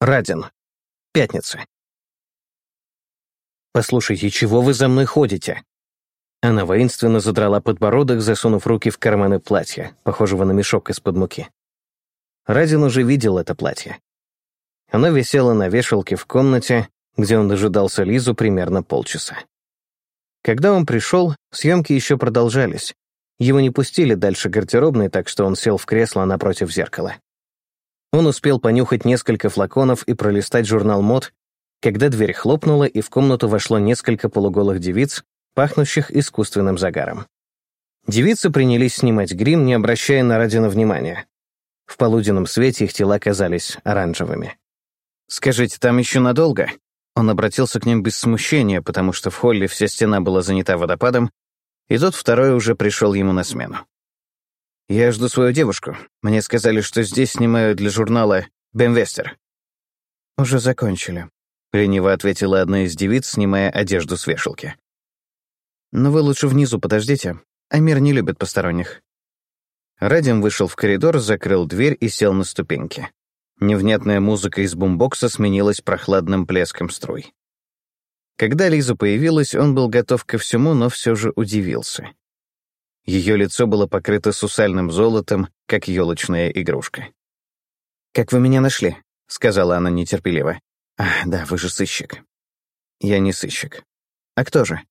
Радин. Пятница. «Послушайте, чего вы за мной ходите?» Она воинственно задрала подбородок, засунув руки в карманы платья, похожего на мешок из-под муки. Радин уже видел это платье. Оно висело на вешалке в комнате, где он дожидался Лизу примерно полчаса. Когда он пришел, съемки еще продолжались. Его не пустили дальше гардеробной, так что он сел в кресло напротив зеркала. Он успел понюхать несколько флаконов и пролистать журнал мод, когда дверь хлопнула, и в комнату вошло несколько полуголых девиц, пахнущих искусственным загаром. Девицы принялись снимать грим, не обращая на Радина внимания. В полуденном свете их тела казались оранжевыми. «Скажите, там еще надолго?» Он обратился к ним без смущения, потому что в холле вся стена была занята водопадом, и тот второй уже пришел ему на смену. «Я жду свою девушку. Мне сказали, что здесь снимают для журнала «Бемвестер». «Уже закончили», — лениво ответила одна из девиц, снимая одежду с вешалки. «Но вы лучше внизу подождите. Амир не любит посторонних». Радим вышел в коридор, закрыл дверь и сел на ступеньки. Невнятная музыка из бумбокса сменилась прохладным плеском струй. Когда Лиза появилась, он был готов ко всему, но все же удивился. Ее лицо было покрыто сусальным золотом, как елочная игрушка. «Как вы меня нашли?» — сказала она нетерпеливо. «А, да, вы же сыщик». «Я не сыщик». «А кто же?»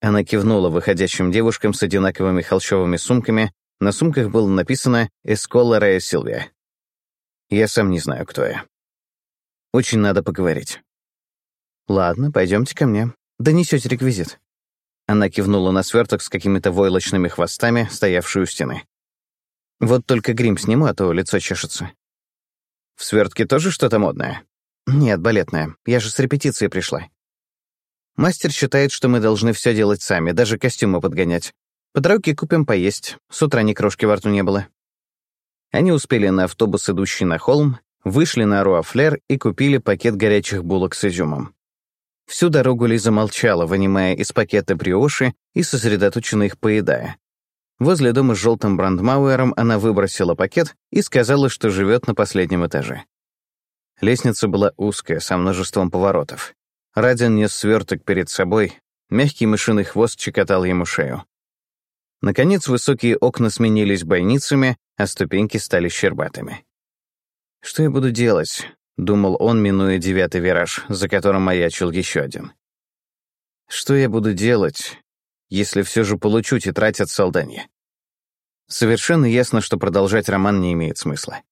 Она кивнула выходящим девушкам с одинаковыми холщовыми сумками. На сумках было написано «Эскола Рея Силвия». Я сам не знаю, кто я. Очень надо поговорить. Ладно, пойдемте ко мне. Донесете реквизит. Она кивнула на сверток с какими-то войлочными хвостами, стоявшую у стены. Вот только грим сниму, а то лицо чешется. В свертке тоже что-то модное? Нет, балетное. Я же с репетиции пришла. Мастер считает, что мы должны все делать сами, даже костюмы подгонять. По дороге купим поесть. С утра ни крошки во рту не было. Они успели на автобус, идущий на холм, вышли на Руафлер и купили пакет горячих булок с изюмом. Всю дорогу Лиза молчала, вынимая из пакета бриоши и сосредоточенно их поедая. Возле дома с желтым брандмауэром она выбросила пакет и сказала, что живет на последнем этаже. Лестница была узкая, со множеством поворотов. Радин нес сверток перед собой, мягкий мышиный хвост чекотал ему шею. Наконец, высокие окна сменились бойницами, а ступеньки стали щербатыми. «Что я буду делать?» — думал он, минуя девятый вираж, за которым маячил еще один. «Что я буду делать, если все же получу тетрадь от Салданья?» Совершенно ясно, что продолжать роман не имеет смысла.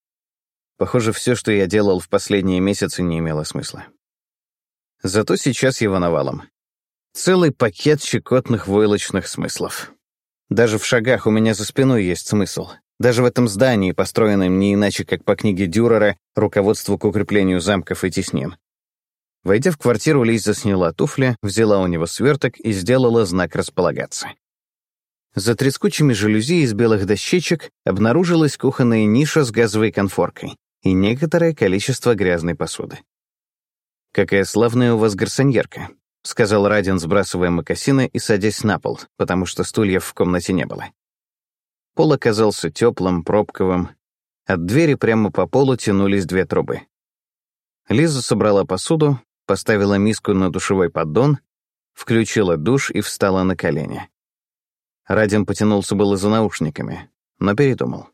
Похоже, все, что я делал в последние месяцы, не имело смысла. Зато сейчас его навалом. Целый пакет щекотных войлочных смыслов. Даже в шагах у меня за спиной есть смысл. Даже в этом здании, построенном не иначе, как по книге Дюрера «Руководство к укреплению замков и теснин». Войдя в квартиру, Лиза сняла туфли, взяла у него сверток и сделала знак располагаться. За трескучими жалюзи из белых дощечек обнаружилась кухонная ниша с газовой конфоркой и некоторое количество грязной посуды. «Какая славная у вас гарсоньерка», — сказал Радин, сбрасывая мокасины и садясь на пол, потому что стульев в комнате не было. Пол оказался теплым, пробковым. От двери прямо по полу тянулись две трубы. Лиза собрала посуду, поставила миску на душевой поддон, включила душ и встала на колени. Радин потянулся было за наушниками, но передумал.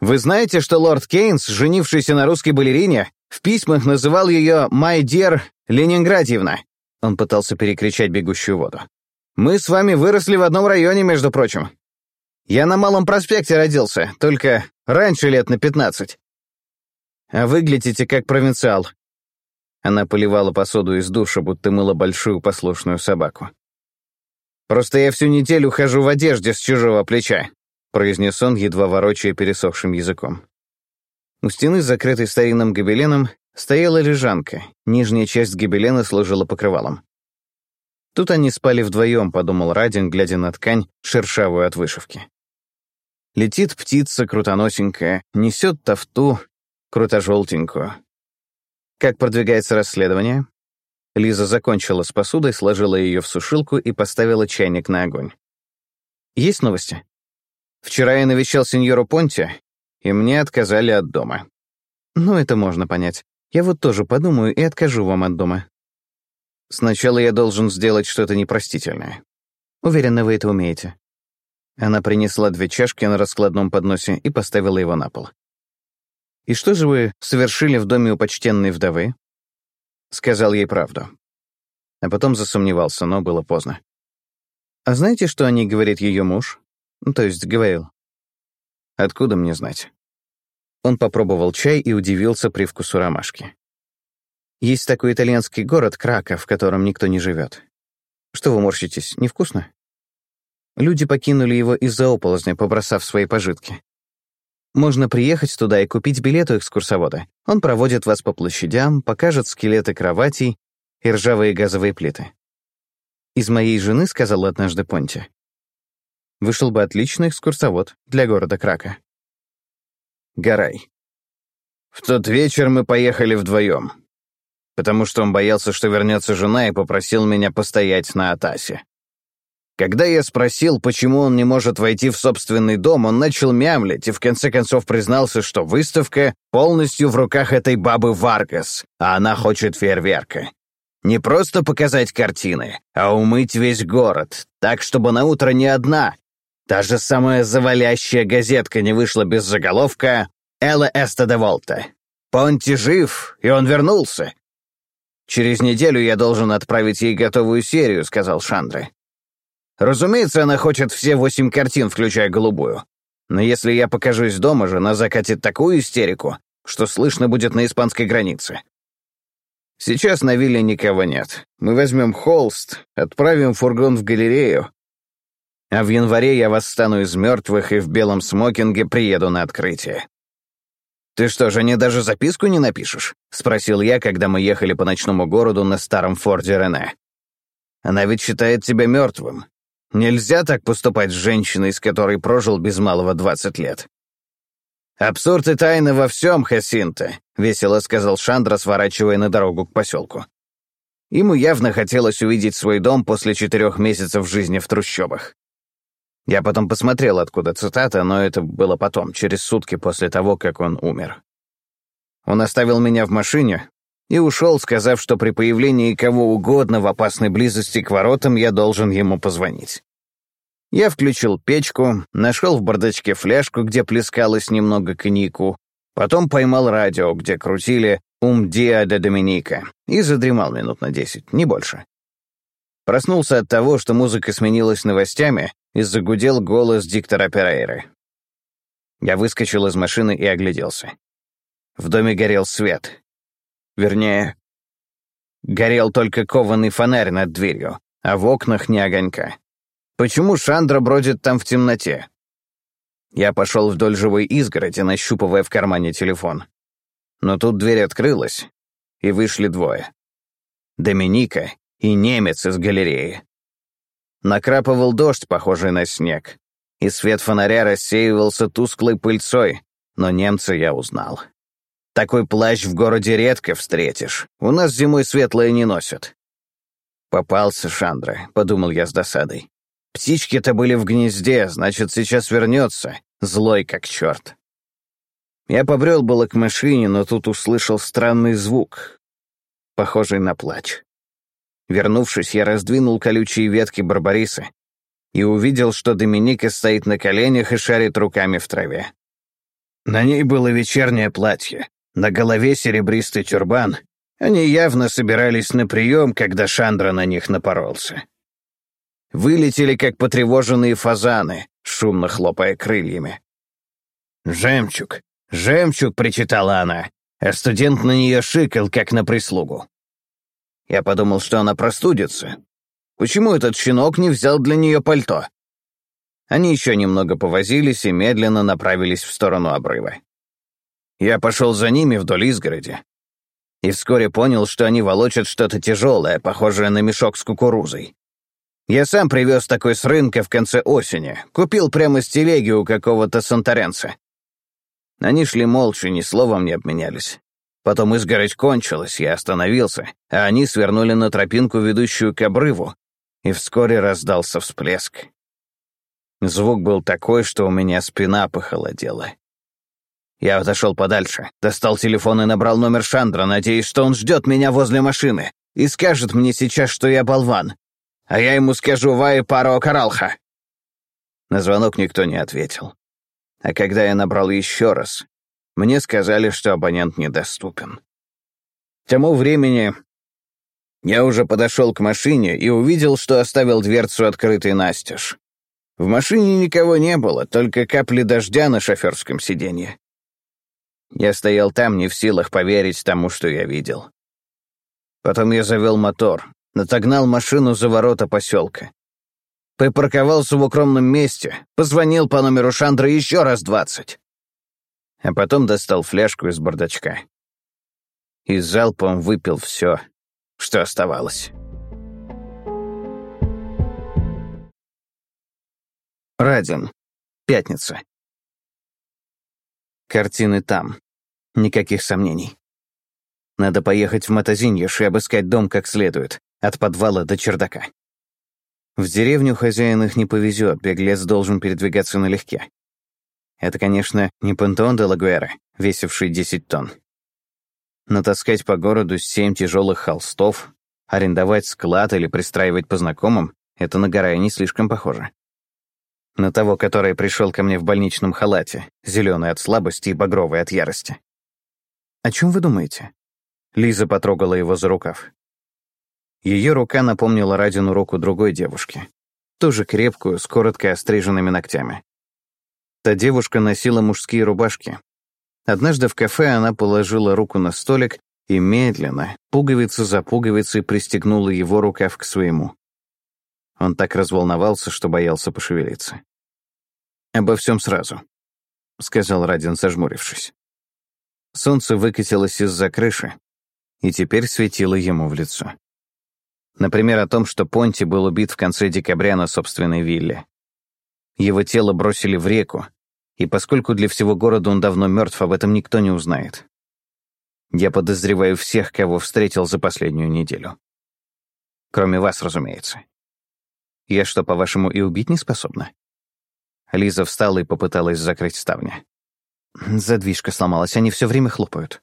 «Вы знаете, что лорд Кейнс, женившийся на русской балерине, в письмах называл ее «My dear Ленинградьевна»?» Он пытался перекричать бегущую воду. «Мы с вами выросли в одном районе, между прочим. Я на Малом проспекте родился, только раньше лет на пятнадцать. А выглядите как провинциал». Она поливала посуду из душа, будто мыла большую послушную собаку. «Просто я всю неделю хожу в одежде с чужого плеча», произнес он, едва ворочая пересохшим языком. У стены, закрытой старинным гобеленом, Стояла лежанка, нижняя часть гибелена служила покрывалом. Тут они спали вдвоем, подумал Радин, глядя на ткань, шершавую от вышивки. Летит птица крутоносенькая, несет тафту крутожелтенькую. Как продвигается расследование? Лиза закончила с посудой, сложила ее в сушилку и поставила чайник на огонь. Есть новости? Вчера я навещал сеньору Понти, и мне отказали от дома. Ну, это можно понять. Я вот тоже подумаю и откажу вам от дома. Сначала я должен сделать что-то непростительное. Уверена, вы это умеете. Она принесла две чашки на раскладном подносе и поставила его на пол. «И что же вы совершили в доме у почтенной вдовы?» Сказал ей правду. А потом засомневался, но было поздно. «А знаете, что о ней говорит ее муж?» Ну, то есть говорил. «Откуда мне знать?» Он попробовал чай и удивился привкусу ромашки. «Есть такой итальянский город Краков, в котором никто не живет. Что вы морщитесь, невкусно?» Люди покинули его из-за оползня, побросав свои пожитки. Можно приехать туда и купить билет у экскурсовода. Он проводит вас по площадям, покажет скелеты кроватей и ржавые газовые плиты. «Из моей жены», — сказал однажды Понти, вышел бы отличный экскурсовод для города Крака. Гарай. В тот вечер мы поехали вдвоем, потому что он боялся, что вернется жена, и попросил меня постоять на Атасе. Когда я спросил, почему он не может войти в собственный дом, он начал мямлить и в конце концов признался, что выставка полностью в руках этой бабы Варгас, а она хочет фейерверка. Не просто показать картины, а умыть весь город, так, чтобы на утро не одна, та же самая завалящая газетка не вышла без заголовка «Элла Эста де Волта». Понти жив, и он вернулся. «Через неделю я должен отправить ей готовую серию», — сказал Шандре. Разумеется, она хочет все восемь картин, включая голубую. Но если я покажусь дома, жена закатит такую истерику, что слышно будет на испанской границе. Сейчас на вилле никого нет. Мы возьмем холст, отправим фургон в галерею, а в январе я восстану из мертвых и в белом смокинге приеду на открытие. «Ты что, жене даже записку не напишешь?» — спросил я, когда мы ехали по ночному городу на старом Форде Рене. «Она ведь считает тебя мертвым. Нельзя так поступать с женщиной, с которой прожил без малого двадцать лет. «Абсурд и тайна во всем, Хасинта», — весело сказал Шандра, сворачивая на дорогу к поселку. Ему явно хотелось увидеть свой дом после четырех месяцев жизни в трущобах. Я потом посмотрел, откуда цитата, но это было потом, через сутки после того, как он умер. Он оставил меня в машине, и ушел, сказав, что при появлении кого угодно в опасной близости к воротам я должен ему позвонить. Я включил печку, нашел в бардачке фляжку, где плескалось немного коньяку, потом поймал радио, где крутили «Ум Диа де Доминика» и задремал минут на десять, не больше. Проснулся от того, что музыка сменилась новостями, и загудел голос диктора Перейры. Я выскочил из машины и огляделся. В доме горел свет, Вернее, горел только кованый фонарь над дверью, а в окнах не огонька. Почему Шандра бродит там в темноте? Я пошел вдоль живой изгороди, нащупывая в кармане телефон. Но тут дверь открылась, и вышли двое. Доминика и немец из галереи. Накрапывал дождь, похожий на снег, и свет фонаря рассеивался тусклой пыльцой, но немца я узнал. Такой плащ в городе редко встретишь. У нас зимой светлое не носят». «Попался, Шандра», — подумал я с досадой. «Птички-то были в гнезде, значит, сейчас вернется, злой как черт». Я побрел было к машине, но тут услышал странный звук, похожий на плач. Вернувшись, я раздвинул колючие ветки барбариса и увидел, что Доминика стоит на коленях и шарит руками в траве. На ней было вечернее платье, на голове серебристый тюрбан. Они явно собирались на прием, когда Шандра на них напоролся. Вылетели, как потревоженные фазаны, шумно хлопая крыльями. «Жемчуг! Жемчуг!» — причитала она, а студент на нее шикал, как на прислугу. Я подумал, что она простудится. Почему этот щенок не взял для нее пальто? Они еще немного повозились и медленно направились в сторону обрыва. Я пошел за ними вдоль изгороди и вскоре понял, что они волочат что-то тяжелое, похожее на мешок с кукурузой. Я сам привез такой с рынка в конце осени, купил прямо с телеги у какого-то санторенца. Они шли молча, ни словом не обменялись. Потом изгородь кончилась, я остановился, а они свернули на тропинку, ведущую к обрыву, и вскоре раздался всплеск. Звук был такой, что у меня спина похолодела. Я отошел подальше, достал телефон и набрал номер Шандра, надеясь, что он ждет меня возле машины и скажет мне сейчас, что я болван. А я ему скажу «Вай паро каралха». На звонок никто не ответил. А когда я набрал еще раз, мне сказали, что абонент недоступен. К тому времени я уже подошел к машине и увидел, что оставил дверцу открытой настежь. В машине никого не было, только капли дождя на шоферском сиденье. Я стоял там, не в силах поверить тому, что я видел. Потом я завел мотор, натогнал машину за ворота поселка. Припарковался в укромном месте, позвонил по номеру Шандра еще раз двадцать. А потом достал фляжку из бардачка. И залпом выпил все, что оставалось. Радин. Пятница. Картины там. Никаких сомнений. Надо поехать в Матазиньеш и обыскать дом как следует, от подвала до чердака. В деревню хозяин их не повезет, беглец должен передвигаться налегке. Это, конечно, не пантеон де Лагуэра, весивший 10 тонн. Но таскать по городу семь тяжелых холстов, арендовать склад или пристраивать по знакомым — это на Гарая не слишком похоже. На того, который пришел ко мне в больничном халате, зеленый от слабости и багровый от ярости. «О чем вы думаете?» Лиза потрогала его за рукав. Ее рука напомнила Радину руку другой девушки, тоже крепкую, с коротко остриженными ногтями. Та девушка носила мужские рубашки. Однажды в кафе она положила руку на столик и медленно, пуговица за пуговицей, пристегнула его рукав к своему. Он так разволновался, что боялся пошевелиться. «Обо всем сразу», — сказал Радин, зажмурившись. Солнце выкатилось из-за крыши и теперь светило ему в лицо. Например, о том, что Понти был убит в конце декабря на собственной вилле. Его тело бросили в реку, и поскольку для всего города он давно мертв, об этом никто не узнает. Я подозреваю всех, кого встретил за последнюю неделю. Кроме вас, разумеется. Я что, по-вашему, и убить не способна? Лиза встала и попыталась закрыть ставни. Задвижка сломалась, они все время хлопают.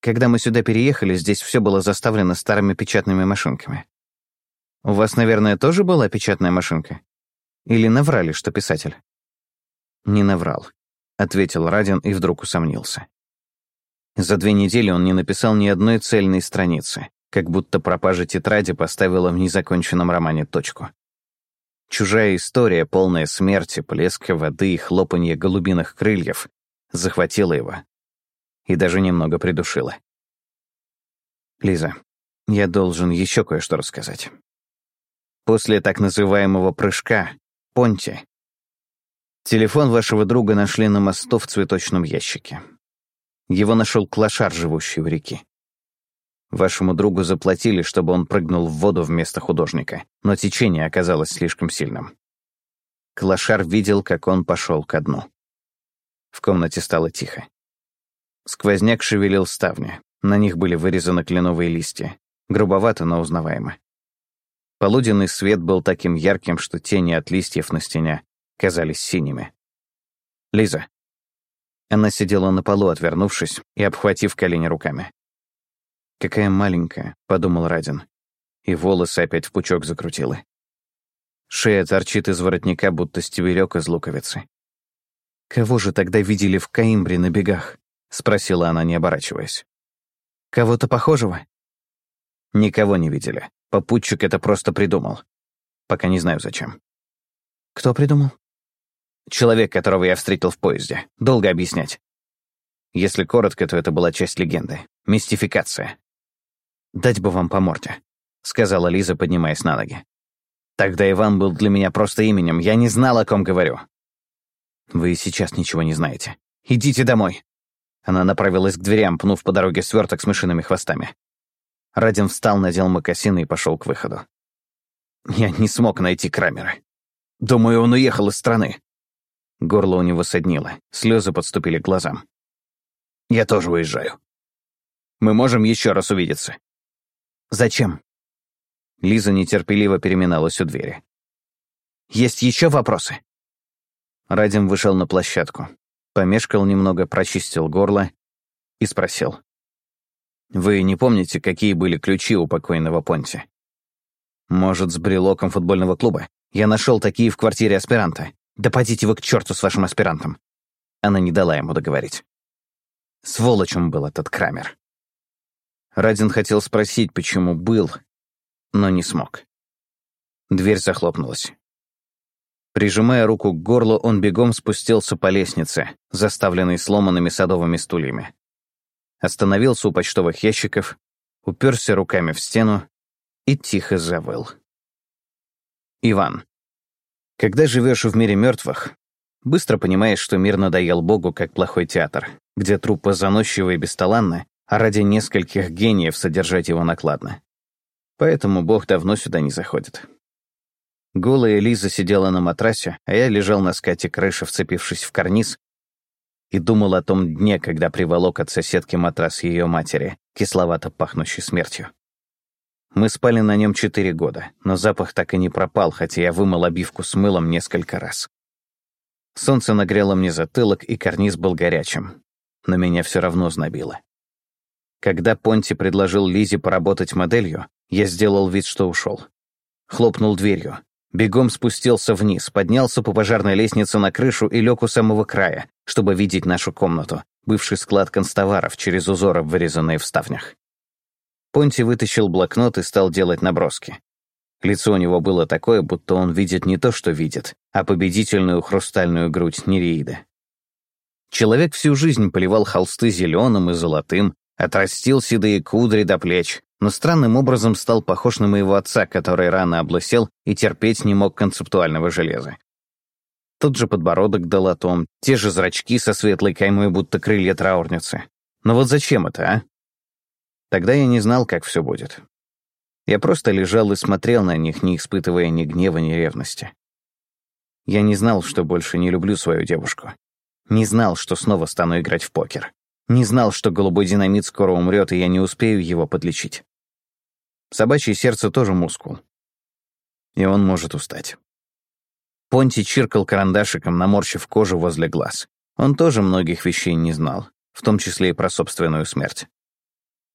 Когда мы сюда переехали, здесь все было заставлено старыми печатными машинками. У вас, наверное, тоже была печатная машинка? Или наврали, что писатель? Не наврал, ответил Радин и вдруг усомнился. За две недели он не написал ни одной цельной страницы, как будто пропажа тетради поставила в незаконченном романе точку. Чужая история, полная смерти, плеска воды и хлопанья голубиных крыльев, захватила его и даже немного придушила. «Лиза, я должен еще кое-что рассказать. После так называемого прыжка, Понти, телефон вашего друга нашли на мосту в цветочном ящике. Его нашел клошар, живущий в реке. Вашему другу заплатили, чтобы он прыгнул в воду вместо художника, но течение оказалось слишком сильным. Клашар видел, как он пошел ко дну. В комнате стало тихо. Сквозняк шевелил ставни. На них были вырезаны кленовые листья. Грубовато, но узнаваемо. Полуденный свет был таким ярким, что тени от листьев на стене казались синими. «Лиза». Она сидела на полу, отвернувшись и обхватив колени руками. «Какая маленькая», — подумал Радин. И волосы опять в пучок закрутила. Шея торчит из воротника, будто стебелек из луковицы. «Кого же тогда видели в Каимбре на бегах?» — спросила она, не оборачиваясь. «Кого-то похожего?» «Никого не видели. Попутчик это просто придумал. Пока не знаю, зачем». «Кто придумал?» «Человек, которого я встретил в поезде. Долго объяснять. Если коротко, то это была часть легенды. Мистификация. «Дать бы вам по морде», — сказала Лиза, поднимаясь на ноги. «Тогда Иван был для меня просто именем. Я не знал, о ком говорю». «Вы сейчас ничего не знаете. Идите домой». Она направилась к дверям, пнув по дороге сверток с мышиными хвостами. Радин встал, надел мокасины и пошел к выходу. Я не смог найти Крамера. Думаю, он уехал из страны. Горло у него соднило, слезы подступили к глазам. Я тоже уезжаю. Мы можем еще раз увидеться. «Зачем?» Лиза нетерпеливо переминалась у двери. «Есть еще вопросы?» Радим вышел на площадку. Помешкал немного, прочистил горло и спросил. «Вы не помните, какие были ключи у покойного Понти?» «Может, с брелоком футбольного клуба? Я нашел такие в квартире аспиранта. Да подите вы к черту с вашим аспирантом!» Она не дала ему договорить. Сволочем был этот Крамер. Радин хотел спросить, почему был, но не смог. Дверь захлопнулась. Прижимая руку к горлу, он бегом спустился по лестнице, заставленной сломанными садовыми стульями. Остановился у почтовых ящиков, уперся руками в стену и тихо завыл. Иван. Когда живешь в мире мертвых, быстро понимаешь, что мир надоел Богу, как плохой театр, где труппа заносчива и бесталанна, а ради нескольких гениев содержать его накладно. Поэтому Бог давно сюда не заходит. Голая Лиза сидела на матрасе, а я лежал на скате крыши, вцепившись в карниз, и думал о том дне, когда приволок от соседки матрас ее матери, кисловато пахнущий смертью. Мы спали на нем четыре года, но запах так и не пропал, хотя я вымыл обивку с мылом несколько раз. Солнце нагрело мне затылок, и карниз был горячим, но меня все равно знобило. Когда Понти предложил Лизе поработать моделью, я сделал вид, что ушел. Хлопнул дверью, Бегом спустился вниз, поднялся по пожарной лестнице на крышу и лег у самого края, чтобы видеть нашу комнату, бывший склад констоваров через узоры, вырезанные в ставнях. Понти вытащил блокнот и стал делать наброски. Лицо у него было такое, будто он видит не то, что видит, а победительную хрустальную грудь Нереиды. Человек всю жизнь поливал холсты зеленым и золотым, отрастил седые кудри до плеч, но странным образом стал похож на моего отца, который рано облысел и терпеть не мог концептуального железа. Тот же подбородок долотом, те же зрачки со светлой каймой, будто крылья траурницы. Но вот зачем это, а? Тогда я не знал, как все будет. Я просто лежал и смотрел на них, не испытывая ни гнева, ни ревности. Я не знал, что больше не люблю свою девушку. Не знал, что снова стану играть в покер. Не знал, что голубой динамит скоро умрет, и я не успею его подлечить. Собачье сердце тоже мускул. И он может устать. Понти чиркал карандашиком, наморщив кожу возле глаз. Он тоже многих вещей не знал, в том числе и про собственную смерть.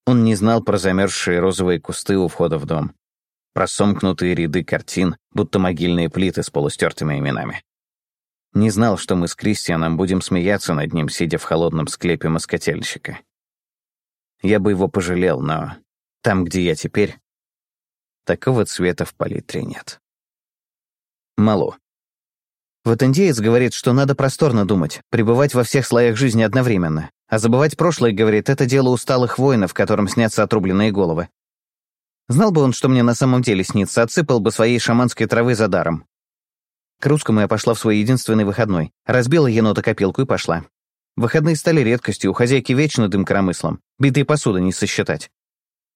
Он не знал про замерзшие розовые кусты у входа в дом, про сомкнутые ряды картин, будто могильные плиты с полустертыми именами. Не знал, что мы с Кристианом будем смеяться над ним, сидя в холодном склепе москотельщика. Я бы его пожалел, но там, где я теперь, Такого цвета в палитре нет. Мало. Вот индеец говорит, что надо просторно думать, пребывать во всех слоях жизни одновременно. А забывать прошлое, говорит, это дело усталых воинов, которым снятся отрубленные головы. Знал бы он, что мне на самом деле снится, отсыпал бы своей шаманской травы за даром. К русскому я пошла в свой единственный выходной. Разбила енота копилку и пошла. Выходные стали редкостью, у хозяйки вечно дым коромыслом. Битые посуды не сосчитать.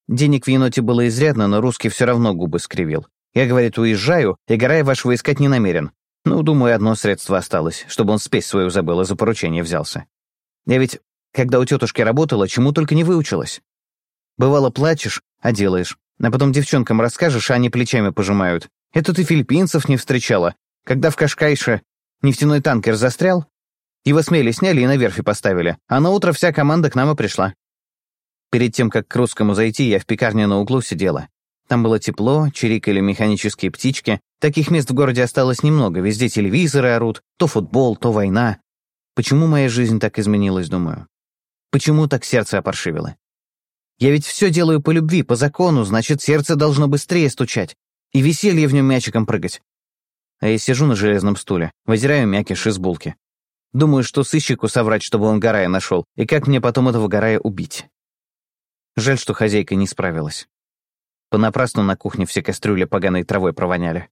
Денег в еноте было изрядно, но русский все равно губы скривил. Я, говорит, уезжаю, и Гарай вашего искать не намерен. Ну, думаю, одно средство осталось, чтобы он спесь свою забыл и за поручение взялся. Я ведь, когда у тетушки работала, чему только не выучилась. Бывало, плачешь, а делаешь. А потом девчонкам расскажешь, а они плечами пожимают. Это ты филиппинцев не встречала. Когда в Кашкайше нефтяной танкер застрял, его смели сняли и на верфи поставили, а на утро вся команда к нам и пришла. Перед тем, как к русскому зайти, я в пекарне на углу сидела. Там было тепло, чирикали механические птички. Таких мест в городе осталось немного, везде телевизоры орут, то футбол, то война. Почему моя жизнь так изменилась, думаю? Почему так сердце опоршивило? Я ведь все делаю по любви, по закону, значит, сердце должно быстрее стучать. И веселье в нем мячиком прыгать. А я сижу на железном стуле, вызираю мякиш из булки. Думаю, что сыщику соврать, чтобы он Гарая нашел, и как мне потом этого Гарая убить. Жаль, что хозяйка не справилась. Понапрасну на кухне все кастрюли поганой травой провоняли.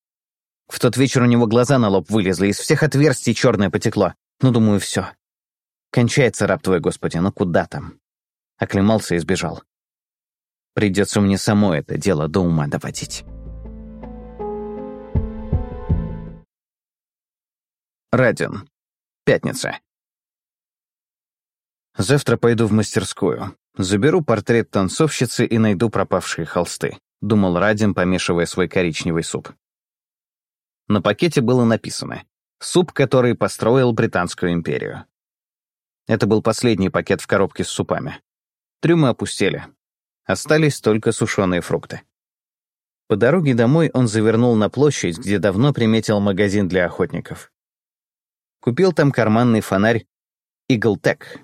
В тот вечер у него глаза на лоб вылезли, из всех отверстий черное потекло. Ну, думаю, все. Кончается раб твой, Господи, ну куда там? Оклемался и сбежал. Придется мне само это дело до ума доводить. Радин. Пятница. Завтра пойду в мастерскую. Заберу портрет танцовщицы и найду пропавшие холсты, думал Радин, помешивая свой коричневый суп. На пакете было написано «Суп, который построил Британскую империю». Это был последний пакет в коробке с супами. Трюмы опустели. Остались только сушеные фрукты. По дороге домой он завернул на площадь, где давно приметил магазин для охотников. Купил там карманный фонарь Иглтек,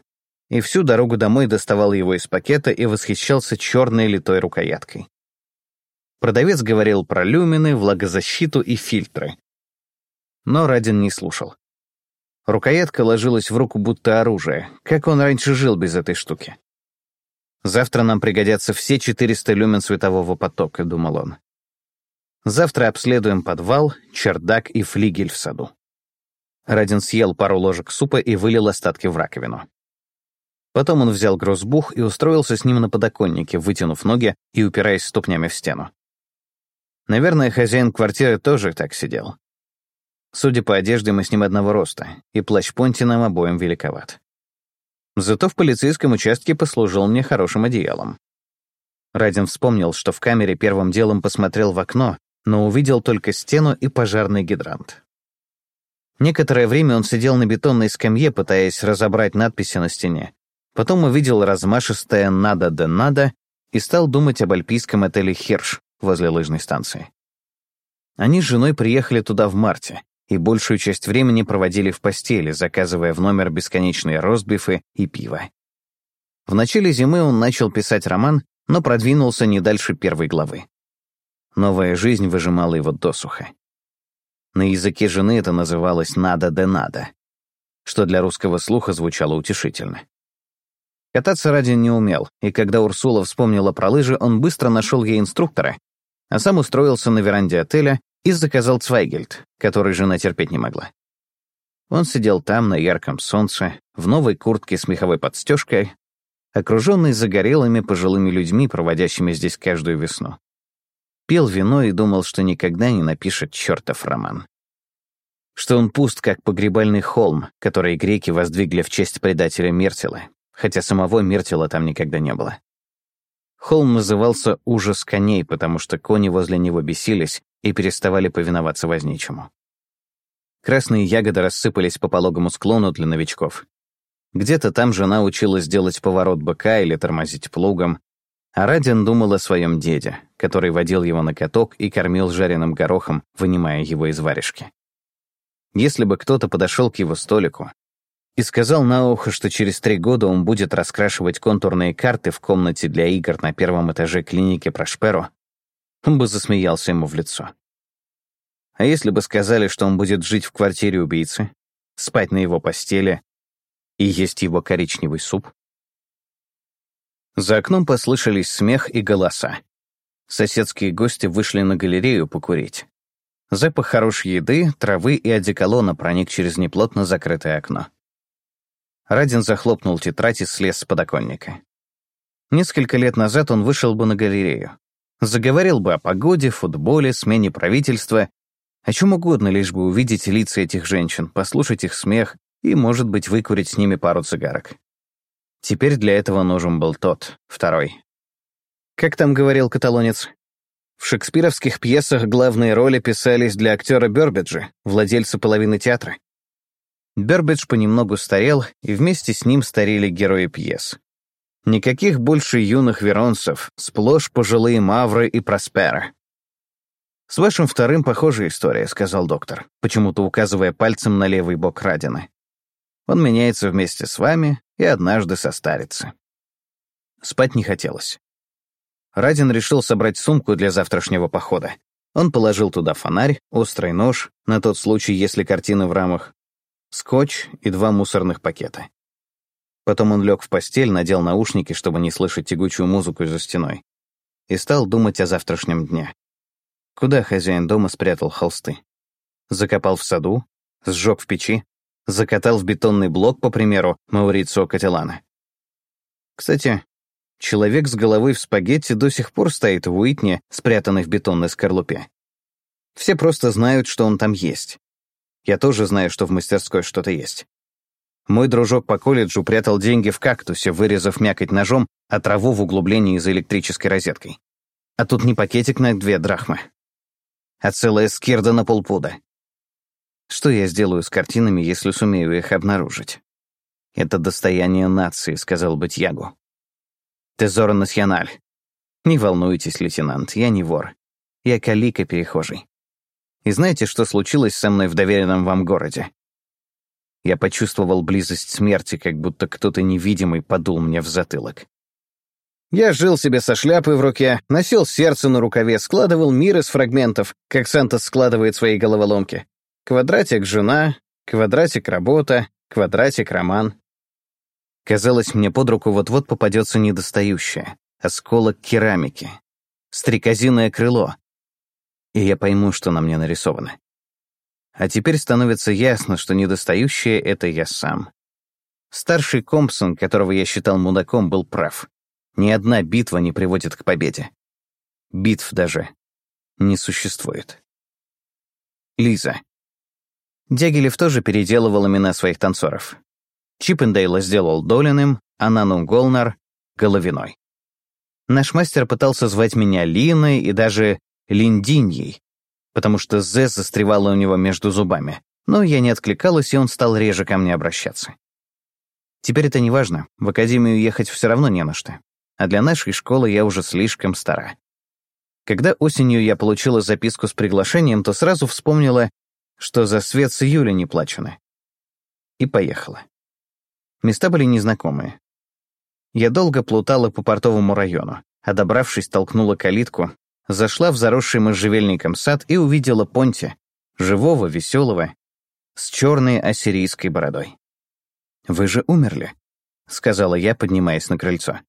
и всю дорогу домой доставал его из пакета и восхищался черной литой рукояткой. Продавец говорил про люмины, влагозащиту и фильтры. Но Радин не слушал. Рукоятка ложилась в руку будто оружие. Как он раньше жил без этой штуки? «Завтра нам пригодятся все 400 люмен светового потока», — думал он. «Завтра обследуем подвал, чердак и флигель в саду». Радин съел пару ложек супа и вылил остатки в раковину. Потом он взял грозбух и устроился с ним на подоконнике, вытянув ноги и упираясь ступнями в стену. Наверное, хозяин квартиры тоже так сидел. Судя по одежде, мы с ним одного роста, и плащ Понти нам обоим великоват. Зато в полицейском участке послужил мне хорошим одеялом. Радин вспомнил, что в камере первым делом посмотрел в окно, но увидел только стену и пожарный гидрант. Некоторое время он сидел на бетонной скамье, пытаясь разобрать надписи на стене. Потом увидел размашистое «надо да надо» и стал думать об альпийском отеле «Хирш» возле лыжной станции. Они с женой приехали туда в марте, и большую часть времени проводили в постели, заказывая в номер бесконечные ростбифы и пиво. В начале зимы он начал писать роман, но продвинулся не дальше первой главы. Новая жизнь выжимала его досуха. На языке жены это называлось «надо да надо», что для русского слуха звучало утешительно. Кататься Радин не умел, и когда Урсула вспомнила про лыжи, он быстро нашел ей инструктора, а сам устроился на веранде отеля и заказал Цвайгельд, который жена терпеть не могла. Он сидел там на ярком солнце, в новой куртке с меховой подстежкой, окруженный загорелыми пожилыми людьми, проводящими здесь каждую весну. Пил вино и думал, что никогда не напишет чертов роман. Что он пуст, как погребальный холм, который греки воздвигли в честь предателя Мертила, хотя самого Мертила там никогда не было. Холм назывался «Ужас коней», потому что кони возле него бесились и переставали повиноваться возничему. Красные ягоды рассыпались по пологому склону для новичков. Где-то там жена училась делать поворот быка или тормозить плугом, а Радин думал о своем деде, который водил его на каток и кормил жареным горохом, вынимая его из варежки. Если бы кто-то подошел к его столику и сказал на ухо, что через три года он будет раскрашивать контурные карты в комнате для игр на первом этаже клиники Прошперо, он бы засмеялся ему в лицо. А если бы сказали, что он будет жить в квартире убийцы, спать на его постели и есть его коричневый суп? За окном послышались смех и голоса. Соседские гости вышли на галерею покурить. Запах хорошей еды, травы и одеколона проник через неплотно закрытое окно. Радин захлопнул тетрадь и слез с подоконника. Несколько лет назад он вышел бы на галерею. Заговорил бы о погоде, футболе, смене правительства, о чем угодно, лишь бы увидеть лица этих женщин, послушать их смех и, может быть, выкурить с ними пару цигарок. Теперь для этого нужен был тот, второй. Как там говорил каталонец? В шекспировских пьесах главные роли писались для актера Бёрбиджа, владельца половины театра. Бёрбидж понемногу старел, и вместе с ним старели герои пьес. Никаких больше юных веронцев, сплошь пожилые Мавры и Проспера. «С вашим вторым похожая история», — сказал доктор, почему-то указывая пальцем на левый бок Радина. «Он меняется вместе с вами и однажды состарится». Спать не хотелось. Радин решил собрать сумку для завтрашнего похода. Он положил туда фонарь, острый нож, на тот случай, если картины в рамах, скотч и два мусорных пакета. Потом он лег в постель, надел наушники, чтобы не слышать тягучую музыку за стеной, и стал думать о завтрашнем дне. Куда хозяин дома спрятал холсты? Закопал в саду? Сжег в печи? Закатал в бетонный блок, по примеру, Маурицио Кателана? Кстати, человек с головой в спагетти до сих пор стоит в Уитне, спрятанный в бетонной скорлупе. Все просто знают, что он там есть. Я тоже знаю, что в мастерской что-то есть. Мой дружок по колледжу прятал деньги в кактусе, вырезав мякоть ножом, а траву в углублении за электрической розеткой. А тут не пакетик на две драхмы, а целая скирда на полпуда. Что я сделаю с картинами, если сумею их обнаружить? «Это достояние нации», — сказал бы Тьягу. «Тезоро националь». «Не волнуйтесь, лейтенант, я не вор. Я калика перехожий. И знаете, что случилось со мной в доверенном вам городе? Я почувствовал близость смерти, как будто кто-то невидимый подул мне в затылок. Я жил себе со шляпой в руке, носил сердце на рукаве, складывал мир из фрагментов, как Сантос складывает свои головоломки. Квадратик — жена, квадратик — работа, квадратик — роман. Казалось, мне под руку вот-вот попадется недостающее — осколок керамики, стрекозиное крыло, и я пойму, что на мне нарисовано. А теперь становится ясно, что недостающее — это я сам. Старший Компсон, которого я считал мудаком, был прав. Ни одна битва не приводит к победе. Битв даже не существует. Лиза. Дягилев тоже переделывал имена своих танцоров. Чиппендейла сделал Долиным, а Нану Голнар — Головиной. Наш мастер пытался звать меня Линой и даже Линдиньей, потому что «З» застревала у него между зубами, но я не откликалась, и он стал реже ко мне обращаться. Теперь это не важно, в академию ехать все равно не на что, а для нашей школы я уже слишком стара. Когда осенью я получила записку с приглашением, то сразу вспомнила, что за свет с июля не плачено. И поехала. Места были незнакомые. Я долго плутала по портовому району, а добравшись, толкнула калитку, зашла в заросший можжевельником сад и увидела Понти, живого, веселого, с черной ассирийской бородой. «Вы же умерли», — сказала я, поднимаясь на крыльцо.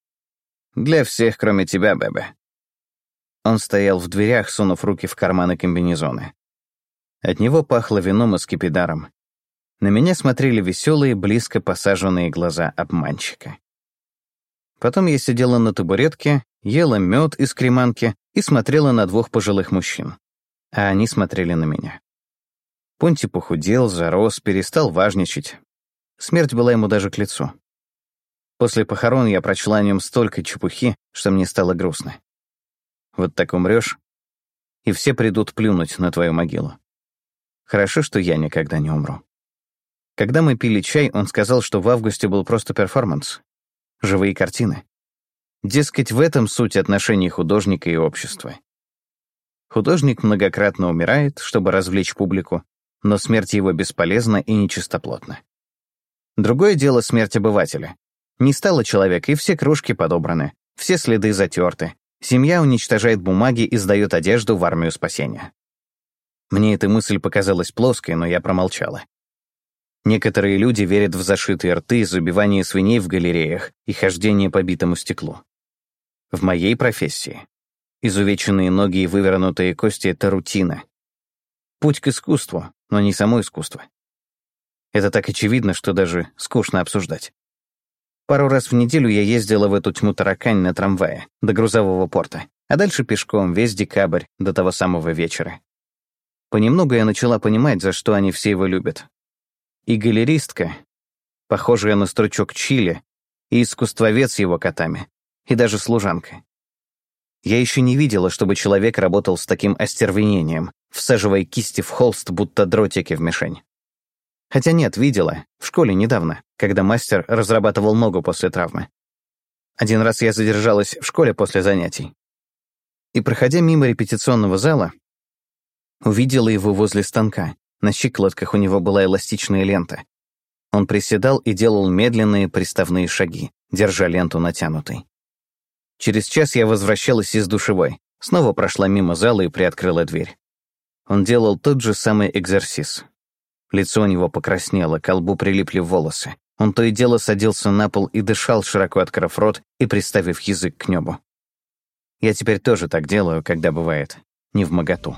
«Для всех, кроме тебя, Бебе». Он стоял в дверях, сунув руки в карманы комбинезона. От него пахло вином и скипидаром. На меня смотрели веселые, близко посаженные глаза обманщика. Потом я сидела на табуретке, ела мед из креманки и смотрела на двух пожилых мужчин. А они смотрели на меня. Понти похудел, зарос, перестал важничать. Смерть была ему даже к лицу. После похорон я прочла о нем столько чепухи, что мне стало грустно. Вот так умрешь, и все придут плюнуть на твою могилу. Хорошо, что я никогда не умру. Когда мы пили чай, он сказал, что в августе был просто перформанс. Живые картины. Дескать, в этом суть отношений художника и общества. Художник многократно умирает, чтобы развлечь публику, но смерть его бесполезна и нечистоплотна. Другое дело смерть обывателя. Не стало человека, и все кружки подобраны, все следы затерты. Семья уничтожает бумаги и сдает одежду в армию спасения. Мне эта мысль показалась плоской, но я промолчала. Некоторые люди верят в зашитые рты, забивание свиней в галереях и хождение по битому стеклу. В моей профессии изувеченные ноги и вывернутые кости — это рутина. Путь к искусству, но не само искусство. Это так очевидно, что даже скучно обсуждать. Пару раз в неделю я ездила в эту тьму таракань на трамвае, до грузового порта, а дальше пешком весь декабрь, до того самого вечера. Понемногу я начала понимать, за что они все его любят. И галеристка, похожая на стручок чили, и искусствовед с его котами, и даже служанка. Я еще не видела, чтобы человек работал с таким остервенением, всаживая кисти в холст, будто дротики в мишень. Хотя нет, видела, в школе недавно, когда мастер разрабатывал ногу после травмы. Один раз я задержалась в школе после занятий. И, проходя мимо репетиционного зала, увидела его возле станка. На щиколотках у него была эластичная лента. Он приседал и делал медленные приставные шаги, держа ленту натянутой. Через час я возвращалась из душевой, снова прошла мимо зала и приоткрыла дверь. Он делал тот же самый экзерсис. Лицо у него покраснело, к лбу прилипли волосы. Он то и дело садился на пол и дышал, широко открыв рот и приставив язык к небу. Я теперь тоже так делаю, когда бывает не в моготу.